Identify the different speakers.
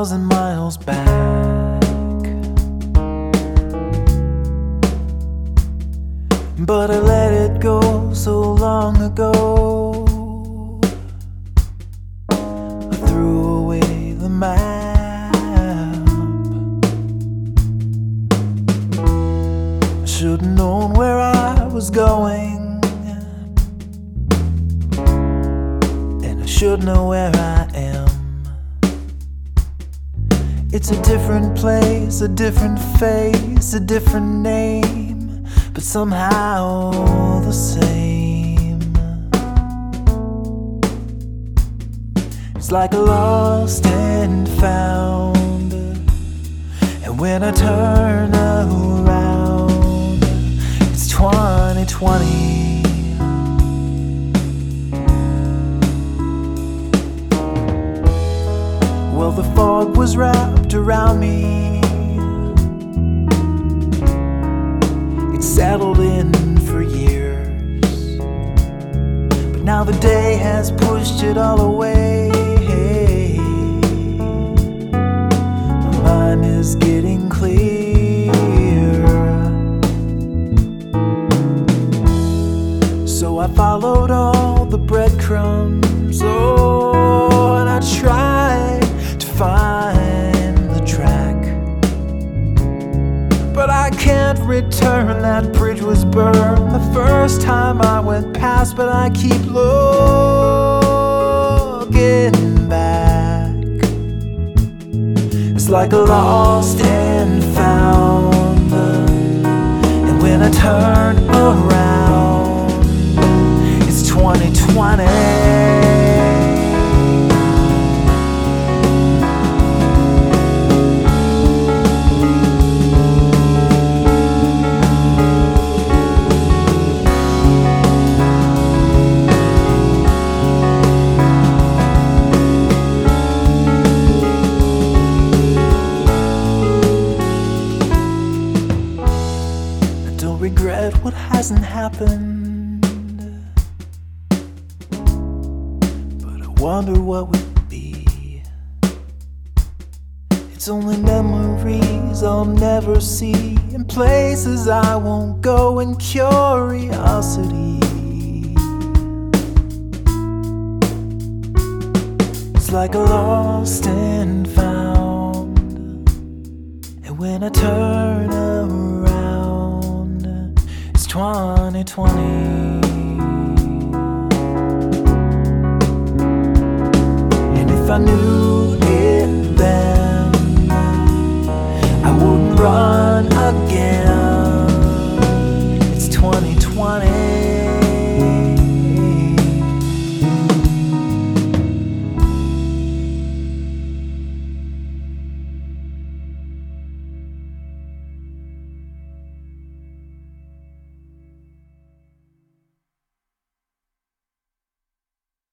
Speaker 1: thousand miles back. But I let it go so long ago. I threw away the map. I should have known where I was going. And I should know where I am. It's a different place, a different face, a different name, but somehow the same. It's like a lost and found. And when I turn around, it's 2020. Well, the fog was wrapped around me. It settled in for years. But now the day has pushed it all away. My mind is getting clear. So I followed all the breadcrumbs. Oh, and I tried I can't return, that bridge was burned the first time I went past. But I keep looking back. It's like a lost and found. And when I turn around, regret what hasn't happened. But I wonder what would be. It's only memories I'll never see, and places I won't go, and curiosity. It's like a lost and found. And when I turn 2020. And if I knew